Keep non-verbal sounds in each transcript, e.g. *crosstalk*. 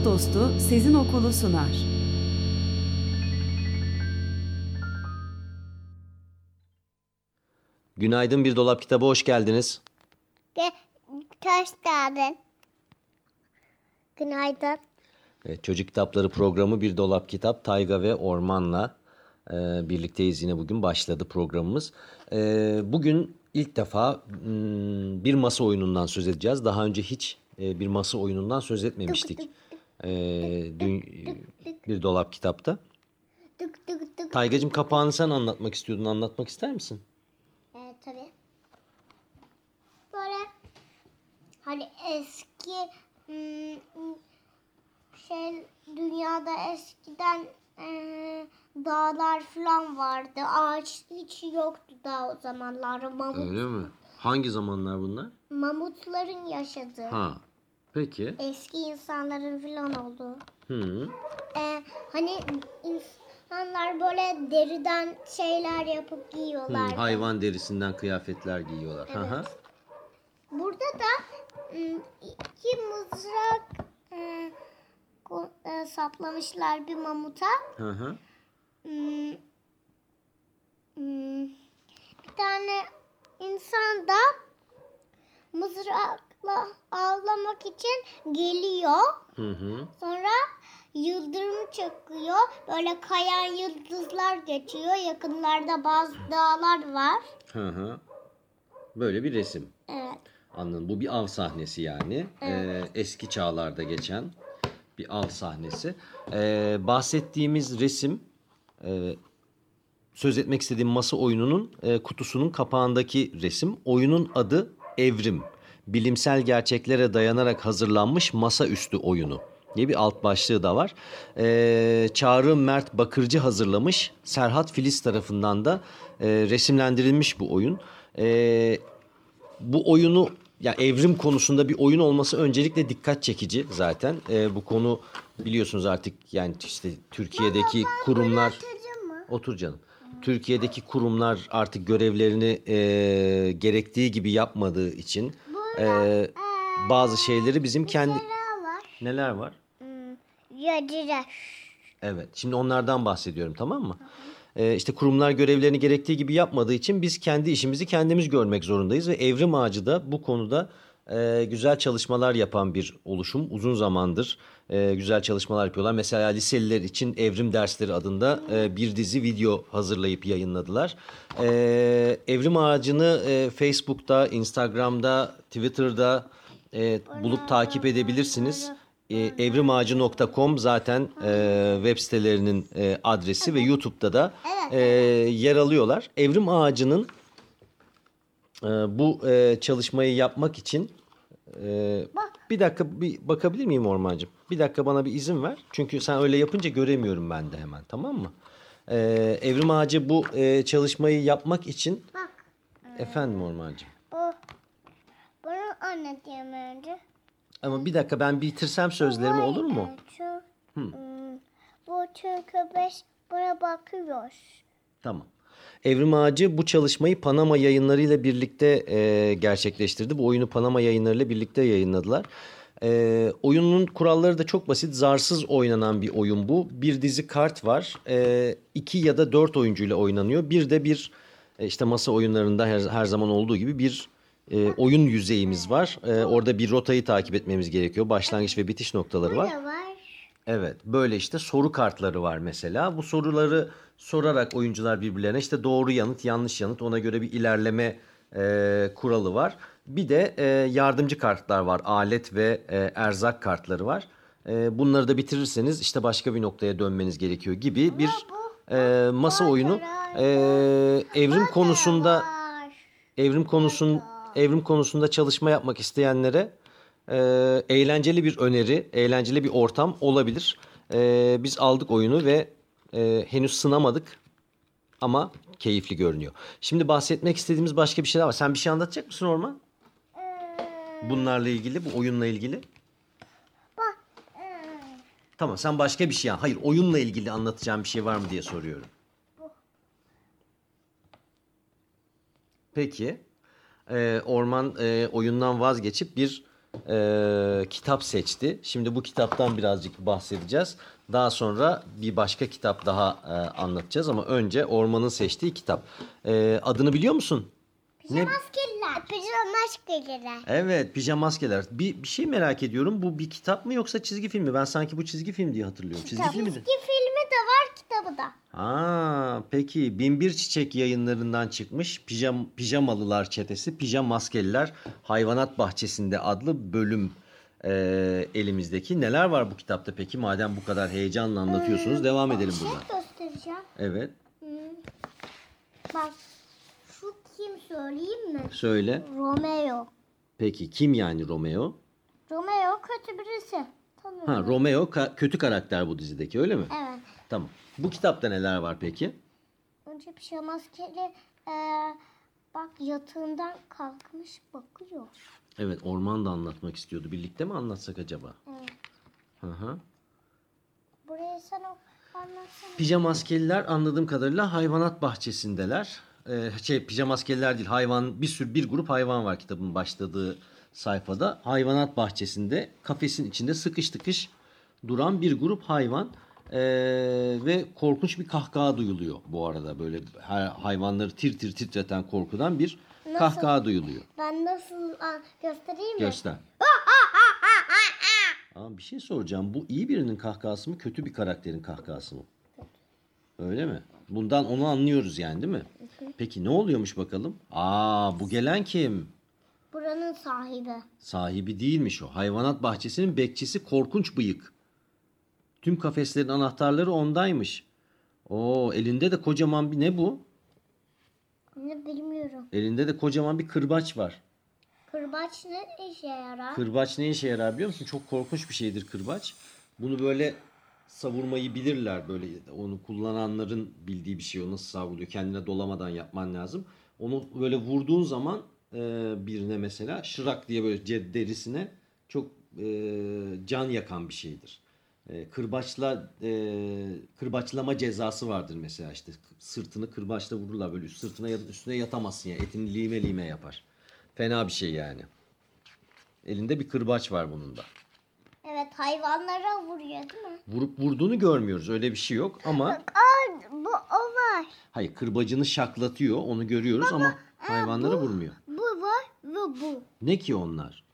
Kitap dostu Sezin Okulu sunar. Günaydın Bir Dolap Kitabı hoş geldiniz. Ge hoş geldin. Günaydın. Evet, çocuk kitapları programı Bir Dolap Kitap Tayga ve Orman'la e, birlikteyiz yine bugün başladı programımız. E, bugün ilk defa m, bir masa oyunundan söz edeceğiz. Daha önce hiç e, bir masa oyunundan söz etmemiştik. E, dün, bir Dolap Kitap'ta. Taygacığım kapağını sen anlatmak istiyordun. Anlatmak ister misin? Evet tabii. Böyle hani eski hmm, şey dünyada eskiden eee, dağlar falan vardı. Ağaç hiç yoktu daha o zamanlar. Mamut, Öyle mi? Hangi zamanlar bunlar? mamutların yaşadığı. Ha. Peki. Eski insanların falan olduğu. Hı. Ee, hani insanlar böyle deriden şeyler yapıp Hı, giyiyorlar. hayvan derisinden kıyafetler giyiyorlar. Hı hı. Burada da ım, iki mızrak e, e, saplamışlar bir mamuta. Hı hı. Hmm, hmm, bir tane insan da mızrakla avlamak için geliyor. Hı hı. Sonra yıldırım çakıyor. Böyle kayan yıldızlar geçiyor. Yakınlarda bazı dağlar var. Hı hı. Böyle bir resim. Evet. Anladım. Bu bir av sahnesi yani. Ee, eski çağlarda geçen bir av sahnesi. Ee, bahsettiğimiz resim e, söz etmek istediğim masa oyununun e, kutusunun kapağındaki resim. Oyunun adı Evrim. Bilimsel gerçeklere dayanarak hazırlanmış masaüstü oyunu diye bir alt başlığı da var. Ee, Çağrı Mert Bakırcı hazırlamış. Serhat Filiz tarafından da e, resimlendirilmiş bu oyun. Ee, bu oyunu ya evrim konusunda bir oyun olması öncelikle dikkat çekici zaten. Ee, bu konu biliyorsunuz artık yani işte Türkiye'deki kurumlar otur canım. Türkiye'deki kurumlar artık görevlerini e, gerektiği gibi yapmadığı için e, bazı şeyleri bizim kendi var? neler var? Yediler. Evet. Şimdi onlardan bahsediyorum tamam mı? Ee, işte kurumlar görevlerini gerektiği gibi yapmadığı için biz kendi işimizi kendimiz görmek zorundayız ve Evrim Ağacı da bu konuda e, güzel çalışmalar yapan bir oluşum. Uzun zamandır e, güzel çalışmalar yapıyorlar. Mesela liseliler için Evrim Dersleri adında e, bir dizi video hazırlayıp yayınladılar. E, Evrim Ağacı'nı e, Facebook'ta, Instagram'da, Twitter'da e, bulup takip edebilirsiniz. E, evrimağacı.com zaten e, web sitelerinin e, adresi ve YouTube'da da e, yer alıyorlar. Evrim Ağacı'nın e, bu e, çalışmayı yapmak için e, bir dakika bir bakabilir miyim Ormancığım? Bir dakika bana bir izin ver. Çünkü sen öyle yapınca göremiyorum ben de hemen tamam mı? E, Evrim Ağacı bu e, çalışmayı yapmak için Bak efendim Ormancığım. bu. Bunu anlatayım önce. Ama bir dakika ben bitirsem sözlerimi olur mu? Şu, hmm, bu çünkü biz buna bakıyoruz. Tamam. Evrim Ağacı bu çalışmayı Panama yayınlarıyla birlikte e, gerçekleştirdi. Bu oyunu Panama yayınlarıyla birlikte yayınladılar. E, oyunun kuralları da çok basit. Zarsız oynanan bir oyun bu. Bir dizi kart var. E, iki ya da dört oyuncuyla oynanıyor. Bir de bir e, işte masa oyunlarında her, her zaman olduğu gibi bir e, oyun yüzeyimiz var. E, orada bir rotayı takip etmemiz gerekiyor. Başlangıç ve bitiş noktaları var. Var? Evet böyle işte soru kartları var mesela. Bu soruları sorarak oyuncular birbirlerine işte doğru yanıt yanlış yanıt ona göre bir ilerleme e, kuralı var. Bir de e, yardımcı kartlar var alet ve e, erzak kartları var. E, bunları da bitirirseniz işte başka bir noktaya dönmeniz gerekiyor gibi bir e, masa oyunu. E, evrim konusunda evrim konusun evrim konusunda çalışma yapmak isteyenlere e, eğlenceli bir öneri, eğlenceli bir ortam olabilir. E, biz aldık oyunu ve e, henüz sınamadık ama keyifli görünüyor. Şimdi bahsetmek istediğimiz başka bir şey daha var. Sen bir şey anlatacak mısın Orman? Bunlarla ilgili, bu oyunla ilgili. E, Tamam sen başka bir şey an. Hayır oyunla ilgili anlatacağım bir şey var mı diye soruyorum. Peki. Ee, Orman e, oyundan vazgeçip bir e, kitap seçti. Şimdi bu kitaptan birazcık bahsedeceğiz. Daha sonra bir başka kitap daha e, anlatacağız ama önce Orman'ın seçtiği kitap. E, adını biliyor musun? Ne? Maskeler. Pijama maskeler. Evet, pijama maskeler. Bir, bir şey merak ediyorum. Bu bir kitap mı yoksa çizgi film mi? Ben sanki bu çizgi film diye hatırlıyorum. Çizgi miydi? Çizgi filmi de var kitabı da. Ha, peki Binbir Çiçek yayınlarından çıkmış Pijam, Pijamalılar Çetesi Pijam Maskeliler Hayvanat Bahçesinde adlı bölüm e, elimizdeki. Neler var bu kitapta peki? Madem bu kadar heyecanla anlatıyorsunuz devam edelim Bir buradan. şey göstereceğim. Evet, Bak. Şu kim söyleyeyim mi? söyle. Romeo. Peki kim yani Romeo? Romeo kötü birisi. Tanıyorum. Ha, Romeo ka- kötü karakter bu dizideki öyle mi? Evet. Tamam. Bu kitapta neler var peki? Önce pijama maskeli e, bak yatağından kalkmış bakıyor. Evet, Orman da anlatmak istiyordu. Birlikte mi anlatsak acaba? Evet. Hı hı. Burayı sen o anlatsana. Pijama askeriler anladığım kadarıyla hayvanat bahçesindeler. Ee, şey pijama askeriler değil hayvan bir sürü bir grup hayvan var kitabın başladığı sayfada. Hayvanat bahçesinde kafesin içinde sıkış tıkış duran bir grup hayvan Ee, ve korkunç bir kahkaha duyuluyor bu arada böyle hayvanları tir tir titreten korkudan bir Nasıl? kahkaha duyuluyor. Ben nasıl göstereyim mi? Göster. *laughs* Aa, bir şey soracağım. Bu iyi birinin kahkahası mı, kötü bir karakterin kahkahası mı? Öyle mi? Bundan onu anlıyoruz yani değil mi? Peki ne oluyormuş bakalım? Aa, bu gelen kim? Buranın sahibi. Sahibi değilmiş o. Hayvanat bahçesinin bekçisi korkunç bıyık. Tüm kafeslerin anahtarları ondaymış. Oo, elinde de kocaman bir ne bu? Ne bilmiyorum. Elinde de kocaman bir kırbaç var. Kırbaç ne işe yarar? Kırbaç ne işe yarar biliyor musun? Çok korkunç bir şeydir kırbaç. Bunu böyle savurmayı bilirler böyle onu kullananların bildiği bir şey o nasıl savruluyor kendine dolamadan yapman lazım. Onu böyle vurduğun zaman e, birine mesela şırak diye böyle derisine çok e, can yakan bir şeydir. E, kırbaçla e, kırbaçlama cezası vardır mesela işte sırtını kırbaçla vururlar böyle üst sırtına ya- üstüne yatamazsın ya etini lime lime yapar. Fena bir şey yani. Elinde bir kırbaç var bunun da. Evet hayvanlara vuruyor değil mi? Vurup vurduğunu görmüyoruz. Öyle bir şey yok ama Aa bu o var. hayır kırbacını şaklatıyor. Onu görüyoruz ama hayvanlara vurmuyor. Bu var ve bu. Ne ki onlar?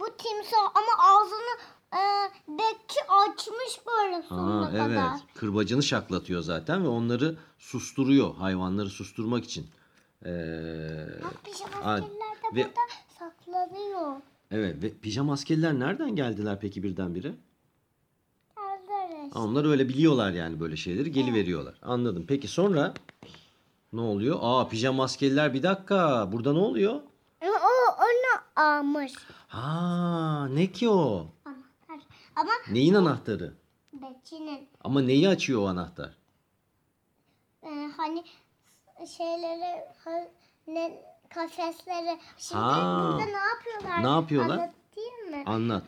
Bu timsah ama ağzını e, açmış böyle sonuna Ha, evet. kadar. Kırbacını şaklatıyor zaten ve onları susturuyor. Hayvanları susturmak için. Ee, Bak pijama Aa, askerler de ve- burada saklanıyor. evet ve pijama askerler nereden geldiler peki birdenbire? Nerede Ha, onlar öyle biliyorlar yani böyle şeyleri geliveriyorlar. Anladım. Peki sonra ne oluyor? Aa pijama askerler bir dakika. Burada ne oluyor? O onu almış. Ha ne ki o? Ama Neyin anahtarı? bekçinin Ama neyi açıyor o anahtar? e, hani şeyleri ha- ne kafesleri. Şimdi Ha. burada ne yapıyorlar? Ne yapıyorlar? Anlatayım mı? Anlat.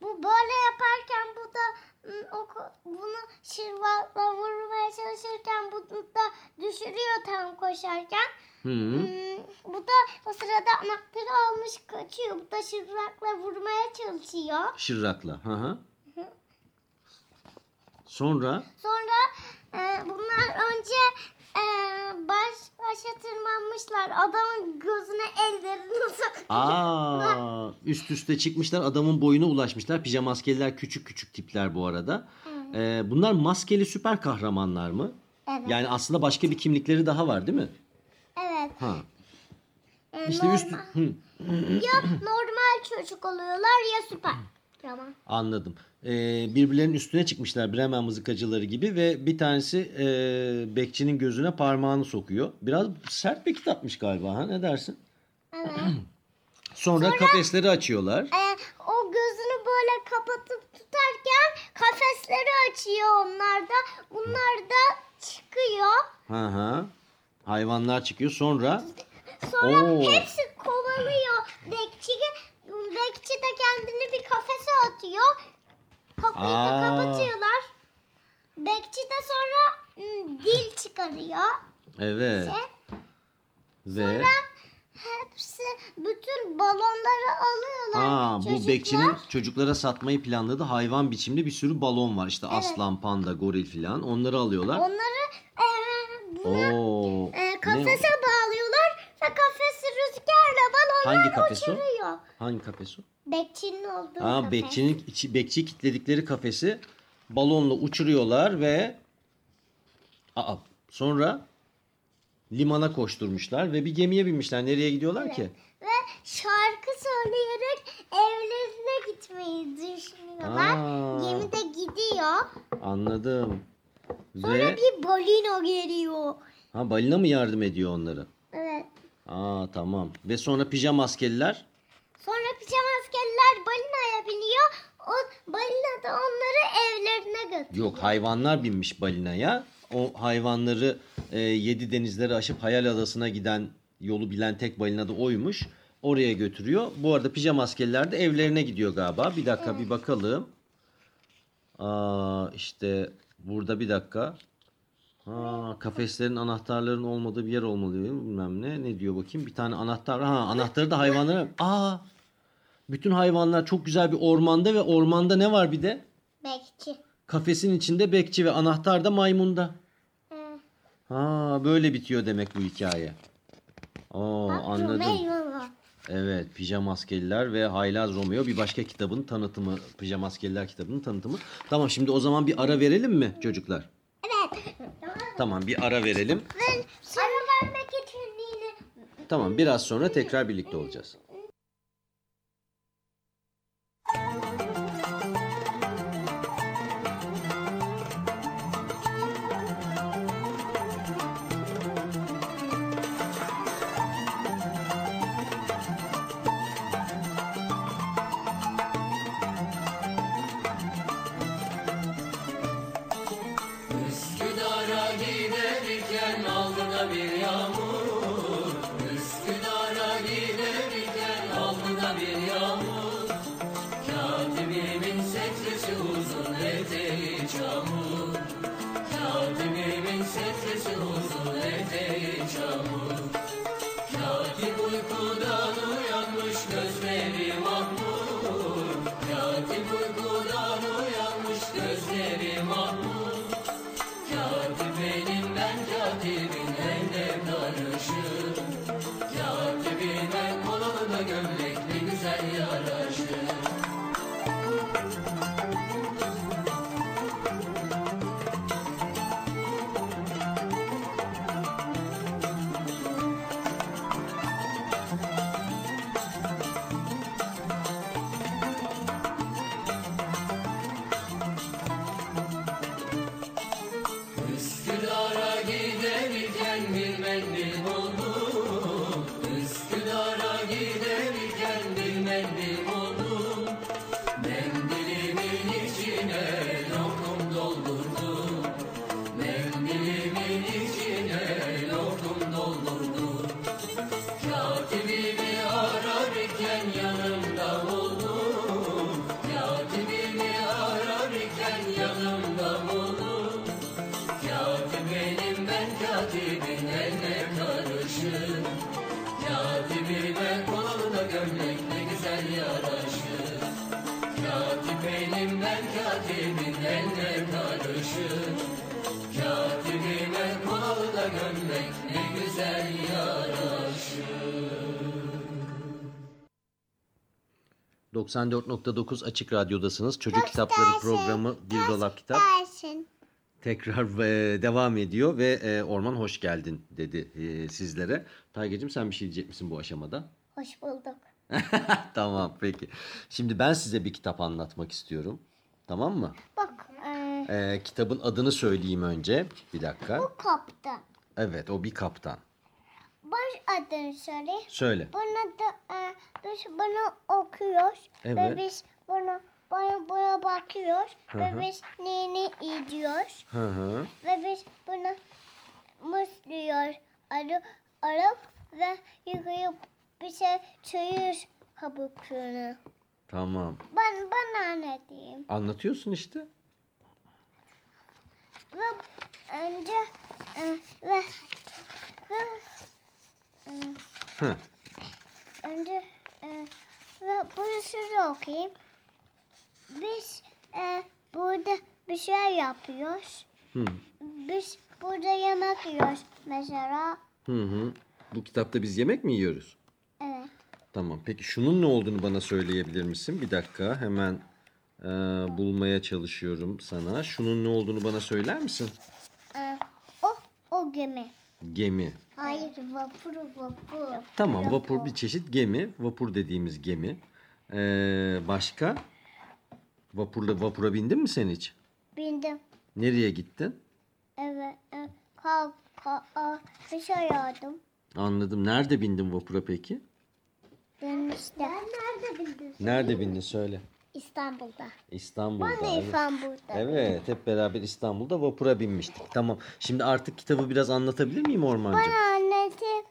Bu böyle yaparken bu da ım, o, ko- bunu şırvatla vurmaya çalışırken bunu da düşürüyor tam koşarken. Hı. Hmm, bu da o sırada anahtarı almış kaçıyor. Bu da şırrakla vurmaya çalışıyor. Şırrakla. Hı hı. Sonra Sonra e, bunlar önce e, baş başa tırmanmışlar. Adamın gözüne ellerini *laughs* sok. aa üst üste çıkmışlar adamın boyuna ulaşmışlar. Pijama askerler küçük küçük tipler bu arada. Ee, bunlar maskeli süper kahramanlar mı? Evet. Yani aslında başka bir kimlikleri daha var değil mi? Evet. Ha. E, İşte üst normal- Hı, ya normal çocuk oluyorlar ya süper. Tamam. anladım e, birbirlerinin üstüne çıkmışlar Bremen mızıkacıları gibi ve bir tanesi e, bekçinin gözüne parmağını sokuyor. Biraz sert bir kitapmış galiba ha ne dersin? Evet. *clears throat* Sonra, Sonra kafesleri açıyorlar. E, o gözünü böyle kapatıp tutarken kafesleri açıyor onlar da. Bunlar da çıkıyor. Hı hı. Hayvanlar çıkıyor sonra. Sonra Oo. hepsi kovalıyor bekçiyi. Bekçi de kendini bir kafese atıyor Kapıyı da Aa. kapatıyorlar. Bekçi de sonra ım, dil çıkarıyor. evet İşte. ve Hepsi bütün balonları alıyorlar. ha bu çocuklar. bekçinin çocuklara satmayı planladığı hayvan biçimli bir sürü balon var. İşte aslan, panda, goril filan. Onları alıyorlar. Onları e, buna, Oo. e, kafese bağlıyorlar ve balonlar Hangi kafes o? uçuruyor. Hangi kafes o? Bekçinin olduğu Ha kafes. bekçinin içi, bekçi kilitledikleri kafesi balonla uçuruyorlar ve Aa, sonra limana koşturmuşlar ve bir gemiye binmişler. Nereye gidiyorlar ki? Ve şarkı söyleyerek evlerine gitmeyi düşünüyorlar. Aa. Gemi de gidiyor. Anladım. Sonra Ve bir balino geliyor. ha balina mı yardım ediyor onlara? Evet. Aa tamam. Ve sonra pijama askeriler Sonra pijama askerler balinaya biniyor. O balina da onları evlerine götürüyor. Yok hayvanlar binmiş balinaya. O hayvanları e, yedi denizleri aşıp Hayal Adası'na giden yolu bilen tek balina da oymuş. Oraya götürüyor. Bu arada pijama askerler de evlerine gidiyor galiba. Bir dakika bir bakalım. Aa, işte burada bir dakika. Ha, kafeslerin anahtarların olmadığı bir yer olmalı diyor. Bilmem ne. Ne diyor bakayım. Bir tane anahtar. Ha, anahtarı da hayvanlara. Aa, bütün hayvanlar çok güzel bir ormanda ve ormanda ne var bir de? Bekçi. Kafesin içinde bekçi ve anahtar da maymunda. Hı. Ha böyle bitiyor demek bu hikaye. Oo Bak, anladım. Romeo. Evet Pijama Askeriler ve Haylaz Romeo bir başka kitabın tanıtımı. Pijama Askeriler kitabının tanıtımı. Tamam şimdi o zaman bir ara verelim mi çocuklar? Tamam bir ara verelim. Ben ara vermek için yine Tamam biraz sonra tekrar birlikte olacağız. 94.9 Açık Radyo'dasınız. Çocuk Kitapları programı Bir Dolap Kitap Dersin. tekrar e, devam ediyor ve e, Orman hoş geldin dedi e, sizlere. Taygacığım sen bir şey diyecek misin bu aşamada? Hoş bulduk. *laughs* tamam peki. Şimdi ben size bir kitap anlatmak istiyorum. Tamam mı? Bak e, E, kitabın adını söyleyeyim önce. Bir dakika. bu kaptan. Evet o bir kaptan. Baş adını söyle. Söyle. Bunu da e, biz bunu okuyoruz. Evet. Ve biz bunu bana buna bakıyor ve biz neyini izliyoruz Hı hı. ve biz bunu mıslıyor arıp arıp ve yıkayıp bir şey çayır kabuklarını. Tamam. Ben ben anlatayım. Anlatıyorsun işte. Ve önce e, ve ve e, Hı. önce e, ve size okuyayım. Biz e, burada bir şey yapıyoruz. Hı. Biz burada yemek yiyoruz mesela. Hı hı. Bu kitapta biz yemek mi yiyoruz? Evet. Tamam. Peki şunun ne olduğunu bana söyleyebilir misin? Bir dakika hemen e, bulmaya çalışıyorum sana. Şunun ne olduğunu bana söyler misin? E, o o gemi. Gemi. Hayır vapur vapur. Tamam vapur bir çeşit gemi. Vapur dediğimiz gemi. Ee, başka? Vapurla vapura bindin mi sen hiç? Bindim. Nereye gittin? Evet. E, kalk kalk a, şey yardım. Anladım. Nerede bindin vapura peki? Denizde. Ben nerede bindim? Nerede bindin söyle. İstanbul'da. İstanbul'da. Ben de. İstanbul'da. Evet, hep beraber İstanbul'da vapura binmiştik. Tamam. Şimdi artık kitabı biraz anlatabilir miyim Ormancığım? Ben anlatayım.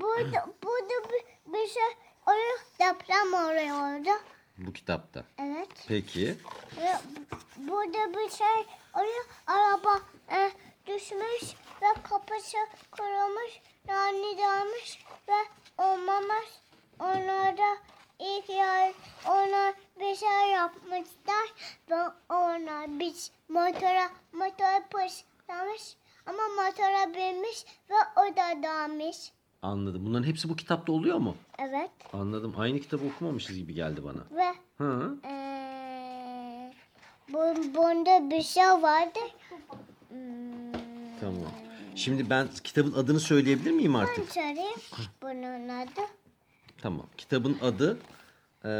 Burada, burada bir, bir şey oluyor. Deprem oluyor orada. Bu kitapta. Evet. Peki. Ve bu- burada bir şey oluyor. Araba e, düşmüş ve kapısı kırılmış. Yani dalmış ve olmamış. Onlar da ilk yer onlar bir şey yapmışlar ve onlar biz motora motor pışlamış ama motora binmiş ve o da dalmış. Anladım. Bunların hepsi bu kitapta oluyor mu? Evet Anladım. Aynı kitabı okumamışız gibi geldi bana. ve Hı. eee bu, bunda bir şey vardı. Hmm, Tamam. Şimdi ben kitabın adını söyleyebilir miyim ben artık? söyleyeyim bunun adı. Tamam. Kitabın adı eee,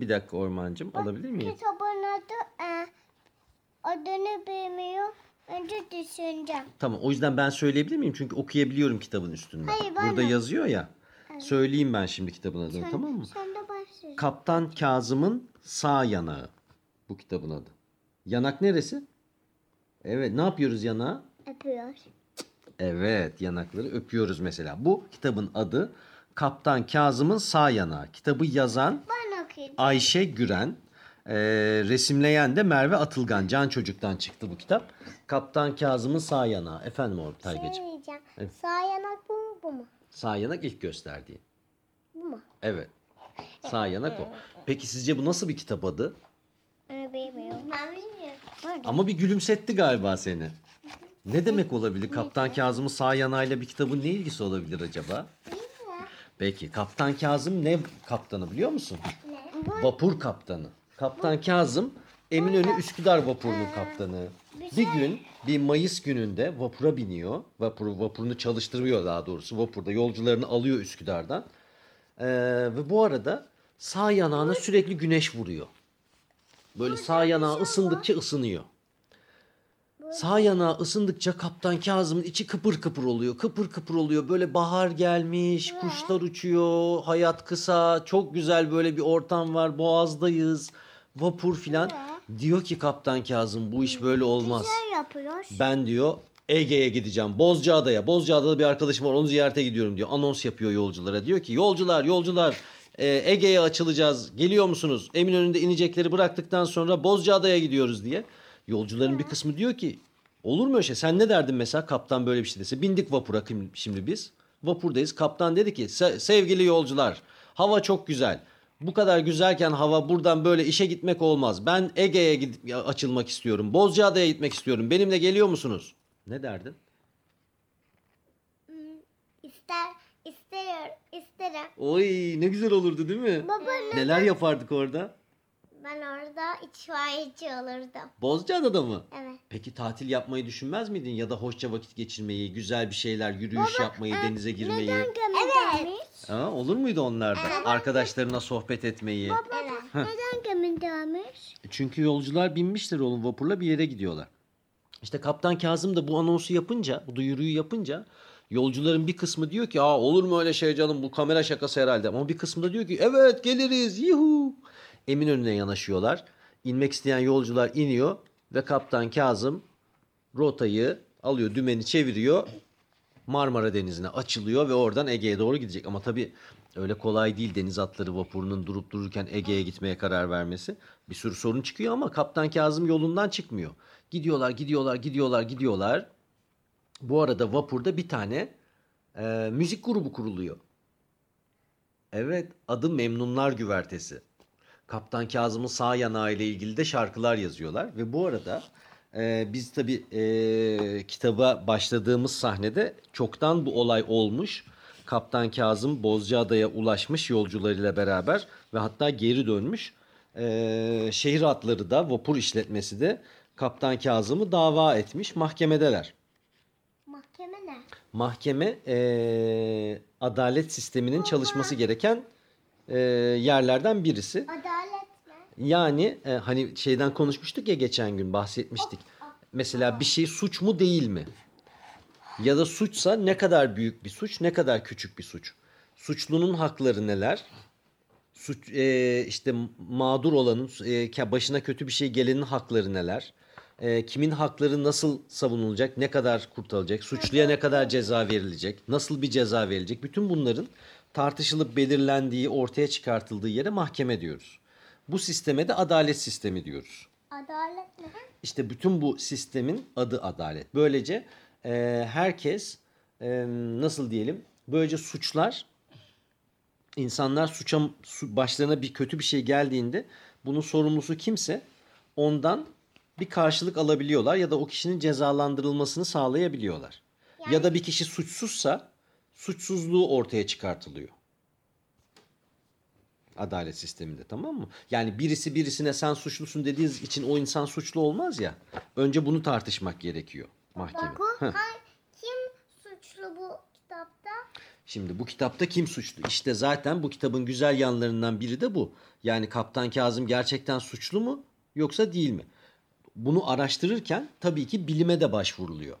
bir dakika Ormancığım alabilir miyim? Kitabın adı eee, adını bilmiyorum. Önce düşüneceğim. Tamam. O yüzden ben söyleyebilir miyim? Çünkü okuyabiliyorum kitabın üstünde. Hayır, ben Burada de. yazıyor ya. Söyleyeyim ben şimdi kitabın adını tamam mı? Sen de başlıyorsun. Kaptan Kazım'ın sağ yanağı. Bu kitabın adı. Yanak neresi? Evet. Ne yapıyoruz yanağa? Yapıyor. Evet. Yanakları öpüyoruz mesela. Bu kitabın adı Kaptan Kazım'ın sağ yanağı. Kitabı yazan. Ayşe Güren. Ee, resimleyen de Merve Atılgan. Can Çocuk'tan çıktı bu kitap. Kaptan Kazım'ın sağ yanağı. Efendim oğlum Taygacığım. Söyleyeceğim. Sağ yanak bu mu bu mu? Sağ yanak ilk gösterdiği. Bu mu? Evet. Sağ yanak o. Peki sizce bu nasıl bir kitap adı? Onu bilmiyorum. Ben bilmiyorum. Ama bir gülümsetti galiba seni. Ne demek olabilir? Kaptan Kazım'ın sağ yanağıyla bir kitabın ne ilgisi olabilir acaba? Peki Kaptan Kazım ne kaptanı biliyor musun? Vapur kaptanı. Kaptan Kazım Eminönü Üsküdar vapurunun kaptanı. Bir gün bir Mayıs gününde vapura biniyor. Vapuru, vapurunu çalıştırıyor daha doğrusu. Vapurda yolcularını alıyor Üsküdar'dan. Ee, ve bu arada sağ yanağına sürekli güneş vuruyor. Böyle sağ yanağı ısındıkça ısınıyor. Sağ yanağı ısındıkça Kaptan Kazım'ın içi kıpır kıpır oluyor. Kıpır kıpır oluyor. Böyle bahar gelmiş, kuşlar uçuyor, hayat kısa, çok güzel böyle bir ortam var. Boğazdayız, vapur filan. Diyor ki Kaptan Kazım bu iş böyle olmaz. Ben diyor Ege'ye gideceğim. Bozcaada'ya. Bozcaada'da bir arkadaşım var. Onu ziyarete gidiyorum diyor. Anons yapıyor yolculara. Diyor ki yolcular yolcular e, Ege'ye açılacağız. Geliyor musunuz? Eminönü'nde inecekleri bıraktıktan sonra Bozcaada'ya gidiyoruz diye. Yolcuların bir kısmı diyor ki olur mu öyle şey? Sen ne derdin mesela kaptan böyle bir şey dese? Bindik vapura kim- şimdi biz. Vapurdayız. Kaptan dedi ki "Se- sevgili yolcular hava çok güzel. Bu kadar güzelken hava buradan böyle işe gitmek olmaz. Ben Ege'ye açılmak istiyorum. Bozcaada'ya gitmek istiyorum. Benimle geliyor musunuz? Ne derdin? İster, ister, isterim. Oy ne güzel olurdu değil mi? Baba ne? Neler yapardık orada? Ben orada itfaiyeci olurdum. Bozcaada'da mı? Evet. Peki tatil yapmayı düşünmez miydin? Ya da hoşça vakit geçirmeyi, güzel bir şeyler, yürüyüş yapmayı, denize girmeyi. Neden gemi evet. Ha, olur muydu onlarda? Arkadaşlarına sohbet etmeyi. Evet. Neden gemi demiş? Çünkü yolcular binmişler oğlum vapurla bir yere gidiyorlar. İşte Kaptan Kazım da bu anonsu yapınca, bu duyuruyu yapınca yolcuların bir kısmı diyor ki Aa, olur mu öyle şey canım bu kamera şakası herhalde. Ama bir kısmı da diyor ki evet geliriz yuhu. Eminönü'ne yanaşıyorlar. inmek isteyen yolcular iniyor ve Kaptan Kazım rotayı alıyor, dümeni çeviriyor. Marmara Denizi'ne açılıyor ve oradan Ege'ye doğru gidecek. Ama tabii öyle kolay değil deniz atları vapurunun durup dururken Ege'ye gitmeye karar vermesi. Bir sürü sorun çıkıyor ama Kaptan Kazım yolundan çıkmıyor. Gidiyorlar, gidiyorlar, gidiyorlar, gidiyorlar. Bu arada vapurda bir tane e, müzik grubu kuruluyor. Evet, adı Memnunlar Güvertesi. Kaptan Kazım'ın sağ yanağı ile ilgili de şarkılar yazıyorlar. Ve bu arada e, biz tabii e, kitaba başladığımız sahnede çoktan bu olay olmuş. Kaptan Kazım Bozcaada'ya ulaşmış yolcularıyla beraber ve hatta geri dönmüş. E, şehir atları da vapur işletmesi de Kaptan Kazım'ı dava etmiş mahkemedeler. Mahkeme ne? Mahkeme e, adalet sisteminin çalışması gereken e, yerlerden birisi. Adalet? Yani e, hani şeyden konuşmuştuk ya geçen gün bahsetmiştik. Mesela bir şey suç mu değil mi? Ya da suçsa ne kadar büyük bir suç, ne kadar küçük bir suç? Suçlunun hakları neler? Suç e, işte mağdur olanın e, başına kötü bir şey gelenin hakları neler? E, kimin hakları nasıl savunulacak, ne kadar kurtarılacak, suçluya ne kadar ceza verilecek, nasıl bir ceza verilecek? Bütün bunların tartışılıp belirlendiği, ortaya çıkartıldığı yere mahkeme diyoruz. Bu sisteme de adalet sistemi diyoruz. Adalet ne? İşte bütün bu sistemin adı adalet. Böylece e, herkes e, nasıl diyelim? Böylece suçlar insanlar suça su- başlarına bir kötü bir şey geldiğinde bunun sorumlusu kimse ondan bir karşılık alabiliyorlar ya da o kişinin cezalandırılmasını sağlayabiliyorlar. Ya da bir kişi suçsuzsa suçsuzluğu ortaya çıkartılıyor. Adalet sisteminde tamam mı? Yani birisi birisine sen suçlusun dediği için o insan suçlu olmaz ya. Önce bunu tartışmak gerekiyor mahkeme. Bak o kim suçlu bu kitapta? Şimdi bu kitapta kim suçlu? İşte zaten bu kitabın güzel yanlarından biri de bu. Yani Kaptan Kazım gerçekten suçlu mu yoksa değil mi? Bunu araştırırken tabii ki bilime de başvuruluyor.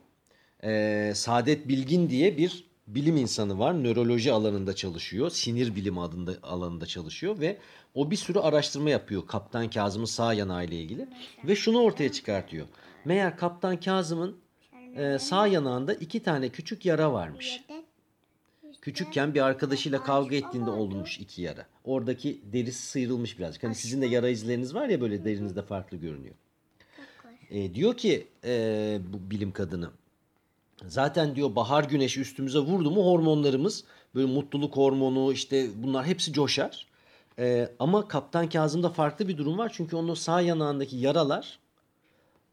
Ee, Saadet Bilgin diye bir bilim insanı var. Nöroloji alanında çalışıyor. Sinir bilimi adında alanında çalışıyor ve o bir sürü araştırma yapıyor Kaptan Kazım'ın sağ yanağı ile ilgili ve şunu ortaya çıkartıyor. Meğer Kaptan Kazım'ın e, sağ yanağında iki tane küçük yara varmış. Küçükken bir arkadaşıyla kavga ettiğinde olmuş iki yara. Oradaki derisi sıyrılmış birazcık. Hani sizin de yara izleriniz var ya böyle derinizde farklı görünüyor. E, diyor ki e, bu bilim kadını. Zaten diyor bahar güneşi üstümüze vurdu mu hormonlarımız böyle mutluluk hormonu işte bunlar hepsi coşar. E, ama Kaptan Kazım'da farklı bir durum var. Çünkü onun sağ yanağındaki yaralar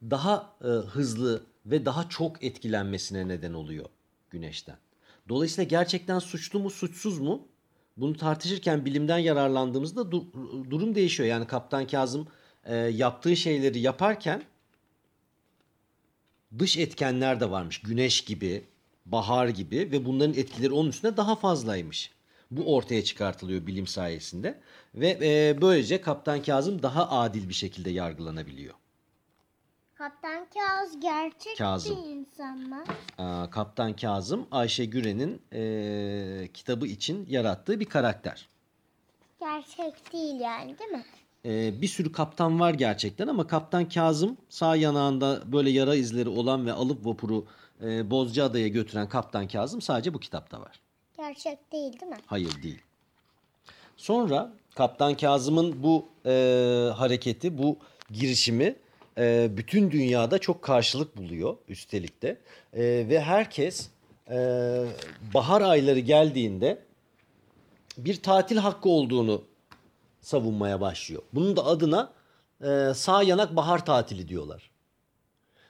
daha e, hızlı ve daha çok etkilenmesine neden oluyor güneşten. Dolayısıyla gerçekten suçlu mu suçsuz mu? Bunu tartışırken bilimden yararlandığımızda du- durum değişiyor. Yani Kaptan Kazım e, yaptığı şeyleri yaparken dış etkenler de varmış. Güneş gibi, bahar gibi ve bunların etkileri onun üstünde daha fazlaymış. Bu ortaya çıkartılıyor bilim sayesinde ve e, böylece Kaptan Kazım daha adil bir şekilde yargılanabiliyor. Kaptan Kaz gerçek Kazım. bir insan mı? Aa, Kaptan Kazım Ayşe Güren'in e, kitabı için yarattığı bir karakter. Gerçek değil yani değil mi? E, bir sürü kaptan var gerçekten ama Kaptan Kazım sağ yanağında böyle yara izleri olan ve alıp vapuru e, Bozcaada'ya götüren Kaptan Kazım sadece bu kitapta var. Gerçek değil değil mi? Hayır değil. Sonra Kaptan Kazım'ın bu e, hareketi, bu girişimi e, bütün dünyada çok karşılık buluyor üstelik de. E, ve herkes e, bahar ayları geldiğinde bir tatil hakkı olduğunu savunmaya başlıyor. Bunun da adına e, sağ yanak bahar tatili diyorlar.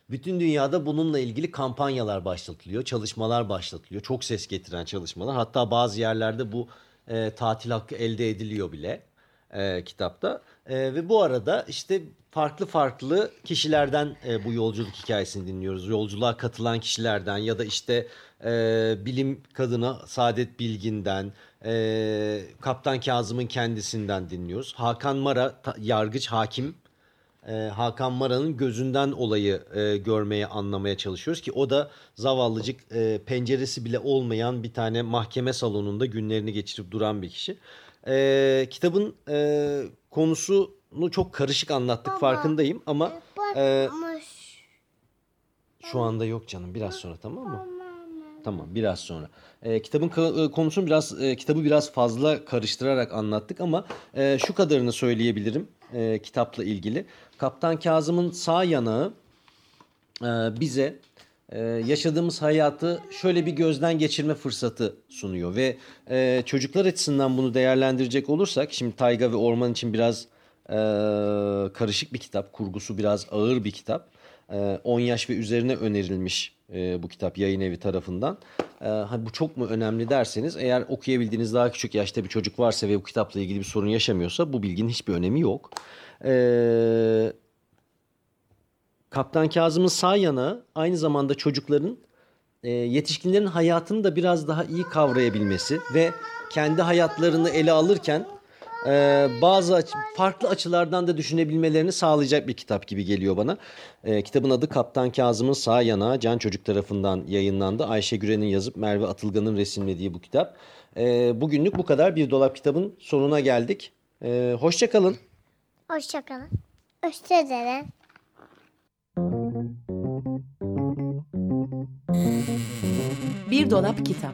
Bütün dünyada bununla ilgili kampanyalar başlatılıyor, çalışmalar başlatılıyor. Çok ses getiren çalışmalar. Hatta bazı yerlerde bu e, tatil hakkı elde ediliyor bile e, kitapta. E, ve bu arada işte farklı farklı kişilerden e, bu yolculuk hikayesini dinliyoruz. Yolculuğa katılan kişilerden ya da işte e, bilim kadını Saadet Bilgin'den, e, Kaptan Kazım'ın kendisinden dinliyoruz. Hakan Mara, ta- yargıç hakim e, Hakan Mara'nın gözünden olayı e, görmeye, anlamaya çalışıyoruz ki o da zavallıcık e, penceresi bile olmayan bir tane mahkeme salonunda günlerini geçirip duran bir kişi. E, kitabın e, konusu bunu çok karışık anlattık Baba, farkındayım ama e, Batmış. şu anda yok canım biraz sonra tamam mı? Tamam biraz sonra. E, kitabın konusunu biraz e, kitabı biraz fazla karıştırarak anlattık ama e, şu kadarını söyleyebilirim e, kitapla ilgili. Kaptan Kazım'ın sağ yanağı e, bize e, yaşadığımız hayatı şöyle bir gözden geçirme fırsatı sunuyor ve e, çocuklar açısından bunu değerlendirecek olursak şimdi Tayga ve Orman için biraz e, karışık bir kitap, kurgusu biraz ağır bir kitap. E, 10 yaş ve üzerine önerilmiş e, bu kitap yayın evi tarafından. E, hani bu çok mu önemli derseniz eğer okuyabildiğiniz daha küçük yaşta bir çocuk varsa ve bu kitapla ilgili bir sorun yaşamıyorsa bu bilginin hiçbir önemi yok. Eee Kaptan Kazım'ın sağ yanağı aynı zamanda çocukların e, yetişkinlerin hayatını da biraz daha iyi kavrayabilmesi ve kendi hayatlarını ele alırken e, bazı aç- farklı açılardan da düşünebilmelerini sağlayacak bir kitap gibi geliyor bana. E, kitabın adı Kaptan Kazım'ın Sağ Yanağı Can Çocuk tarafından yayınlandı. Ayşe Güren'in yazıp Merve Atılgan'ın resimlediği bu kitap. E, bugünlük bu kadar bir dolap kitabın sonuna geldik. E, Hoşçakalın. Hoşçakalın. Hoşçakalın. Bir dolap kitap.